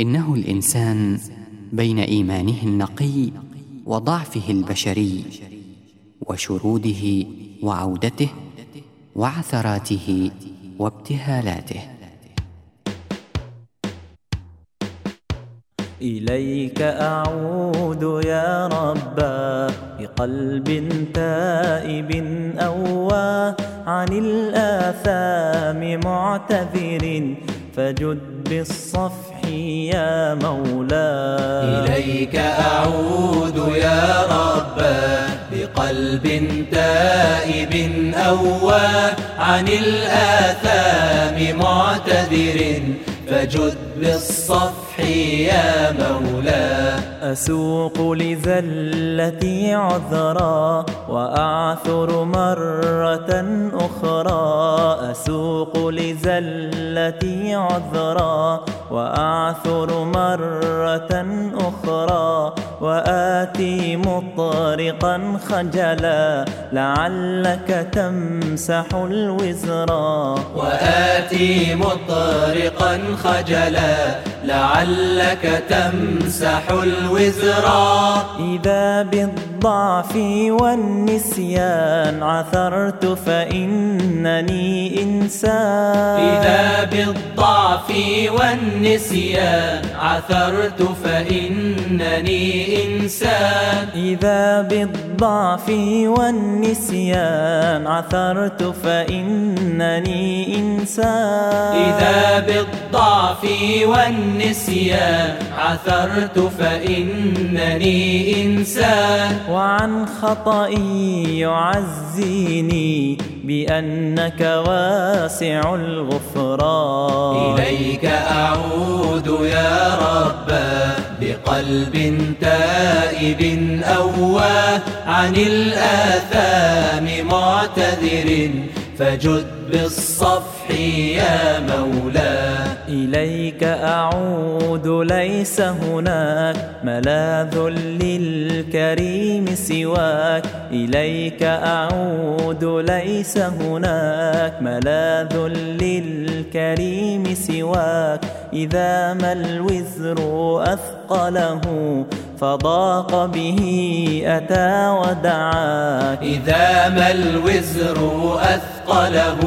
إنه الإنسان بين إيمانه النقي وضعفه البشري وشروده وعودته وعثراته وابتهالاته. إليك أعود يا ربا بقلب تائب أواه عن الآثام معتذر فجد بالصفح يا مولاي إليك أعود يا ربا بقلب تائب أواه عن الآثام معتذر. فجد بالصفح يا مولاي أسوق لزلتي عذرا وأعثر مرة أخرى. أسوق لزلتي عذرا وأعثر مرة أخرى. وآتي مطرقا خجلا لعلك تمسح الوزرا. وآتي مطرقا خجلا لعلك تمسح الوزرا إذا بالضعف والنسيان عثرت فإنني إنسان. إذا بالضعف والنسيان عثرت فإنني إنسان. إذا بالضعف والنسيان عثرت فإنني إنسان. إذا بالضعف والنسيان عثرت فإنني إنسان وعن خطئي يعزيني بأنك واسع الغفران. إليك أعود يا ربا بقلب تائب أواه عن الآثام معتذر فجد بالصفح يا مولاي. إليك أعود ليس هناك ملاذ للكريم سواك. إليك أعود ليس هناك ملاذ للكريم سواك. إذا ما الوزر أثقله فضاق به أتى ودعاك. إذا ما الوزر أثقله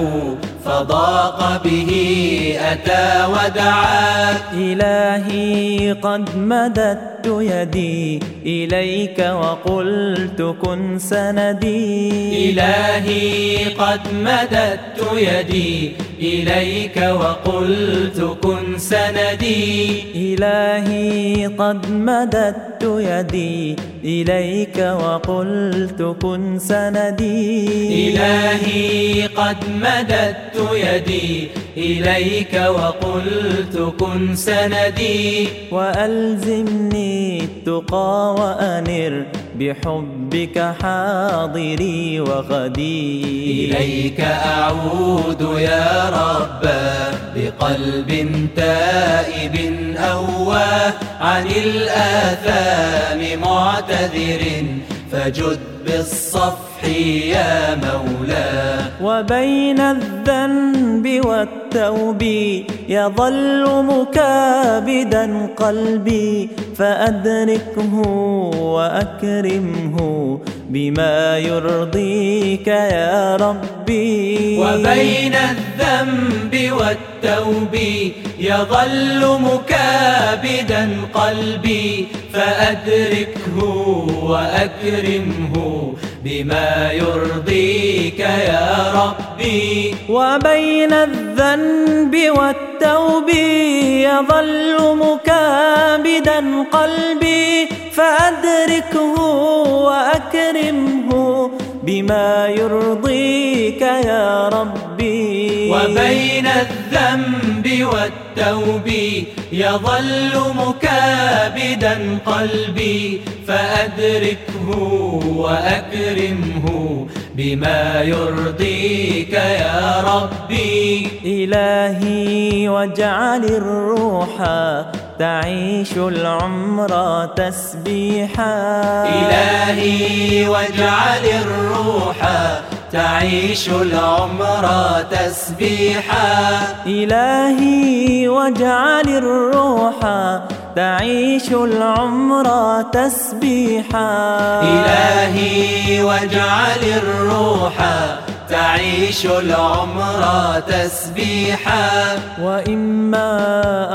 فضاق به أتى ودعاك إلهي قد مددت يدي إليك وقلت كن سندي. إلهي قد مددت يدي إليك وقلت كن سندي. إلهي قد مددت يدي إليك وقلت كن سندي. إلهي قد مددت يدي إليك وقلت كن سندي. وألزمني التقى وأنر بحبك حاضري وغدي. إليك أعود يا ربا بقلب تائب أواه عن الآثام معتذر. فجد بالصفح يا مولاي وبين الذنب والتوب يظل مكابدا قلبي. فأدركه وأكرمه بما يرضيك يا ربي. وبين الذنب والتوب يظل مكابدا قلبي. فأدركه وأكرمه بما يرضيك يا ربي. وبين الذنب والتوب يظل مكابدا قلبي فأدركه وأكرمه بما يرضيك يا ربي. وبين الذنب والتوب يظل مكابدا قلبي فأدركه وأكرمه بما يرضيك يا ربي. إلهي واجعل الروح تعيش العمر تسبيحا. إلهي واجعل الروح تعيش العمر تسبيحا. إلهي واجعل الروح تعيش العمر تسبيحا. إلهي واجعل الروح تعيش العمر تسبيحا. وإما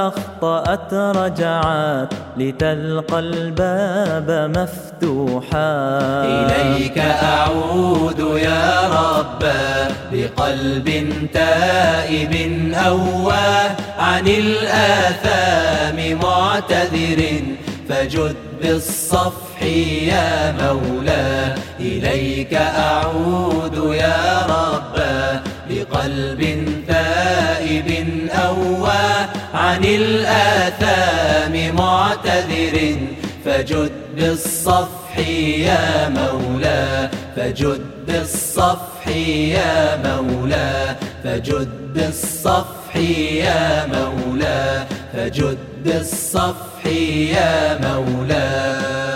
أخطأت رجعت لتلقى الباب مفتوحا. إليك أعود يا رب بقلب تائب أواه. عن الآثام معتذر فجد بالصفح يا مولى. إليك أعود يا رب بقلب تائب أواه عن الآثام معتذر. فجد بالصفح يا مولى فجد بالصفح يا مولى فجد بالصفح يا مولى فجد بالصفح يا مولى.